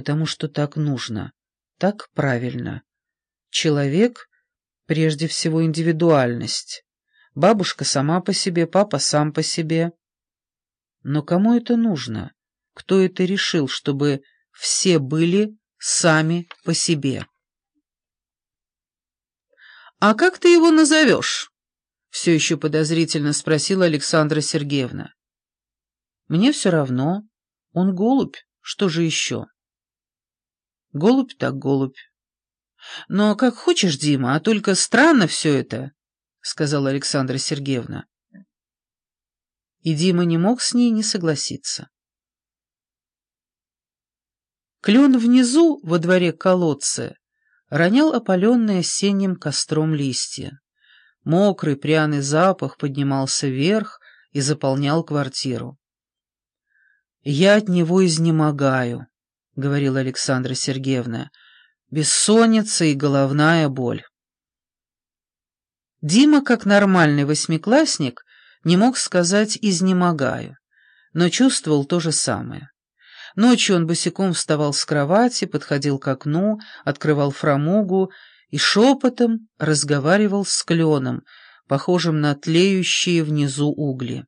потому что так нужно, так правильно. Человек — прежде всего индивидуальность. Бабушка сама по себе, папа сам по себе. Но кому это нужно? Кто это решил, чтобы все были сами по себе? «А как ты его назовешь?» — все еще подозрительно спросила Александра Сергеевна. «Мне все равно. Он голубь. Что же еще?» «Голубь так голубь. Но как хочешь, Дима, а только странно все это», — сказала Александра Сергеевна. И Дима не мог с ней не согласиться. Клен внизу, во дворе колодца, ронял опаленные осенним костром листья. Мокрый пряный запах поднимался вверх и заполнял квартиру. «Я от него изнемогаю», — говорила Александра Сергеевна, — «бессонница и головная боль». Дима, как нормальный восьмиклассник, не мог сказать «изнемогаю», но чувствовал то же самое. Ночью он босиком вставал с кровати, подходил к окну, открывал фрамугу и шепотом разговаривал с кленом, похожим на тлеющие внизу угли.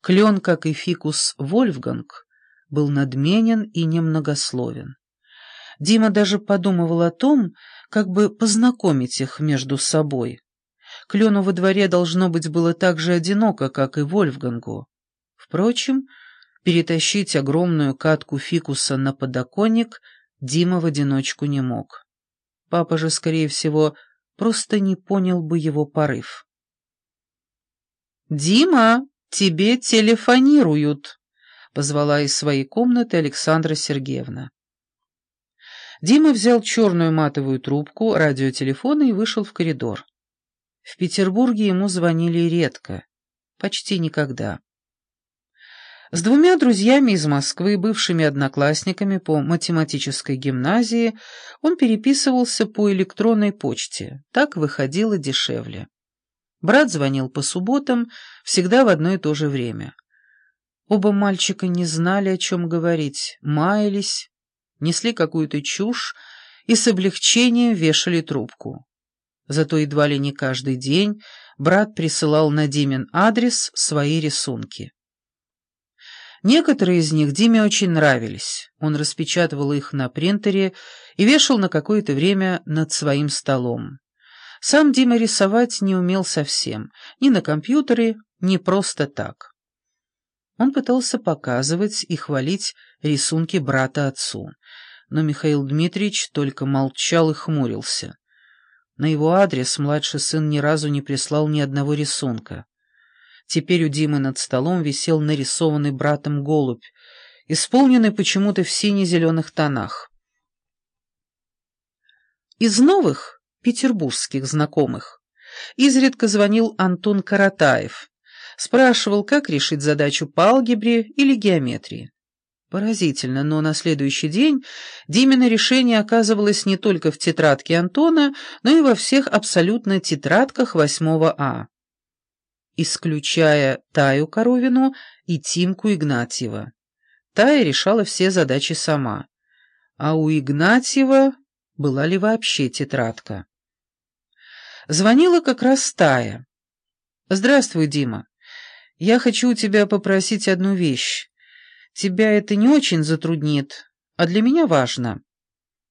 Клен, как и фикус Вольфганг, был надменен и немногословен. Дима даже подумывал о том, как бы познакомить их между собой. Клену во дворе должно быть было так же одиноко, как и Вольфгангу. Впрочем, Перетащить огромную катку фикуса на подоконник Дима в одиночку не мог. Папа же, скорее всего, просто не понял бы его порыв. «Дима, тебе телефонируют!» — позвала из своей комнаты Александра Сергеевна. Дима взял черную матовую трубку радиотелефона и вышел в коридор. В Петербурге ему звонили редко, почти никогда. С двумя друзьями из Москвы, бывшими одноклассниками по математической гимназии, он переписывался по электронной почте. Так выходило дешевле. Брат звонил по субботам, всегда в одно и то же время. Оба мальчика не знали, о чем говорить, маялись, несли какую-то чушь и с облегчением вешали трубку. Зато едва ли не каждый день брат присылал на Димин адрес свои рисунки. Некоторые из них Диме очень нравились. Он распечатывал их на принтере и вешал на какое-то время над своим столом. Сам Дима рисовать не умел совсем, ни на компьютере, ни просто так. Он пытался показывать и хвалить рисунки брата отцу, но Михаил Дмитриевич только молчал и хмурился. На его адрес младший сын ни разу не прислал ни одного рисунка. Теперь у Димы над столом висел нарисованный братом голубь, исполненный почему-то в сине-зеленых тонах. Из новых петербургских знакомых изредка звонил Антон Каратаев, спрашивал, как решить задачу по алгебре или геометрии. Поразительно, но на следующий день Димина решение оказывалось не только в тетрадке Антона, но и во всех абсолютно тетрадках 8 А исключая Таю Коровину и Тимку Игнатьева. Тая решала все задачи сама, а у Игнатьева была ли вообще тетрадка. Звонила как раз Тая. «Здравствуй, Дима. Я хочу у тебя попросить одну вещь. Тебя это не очень затруднит, а для меня важно».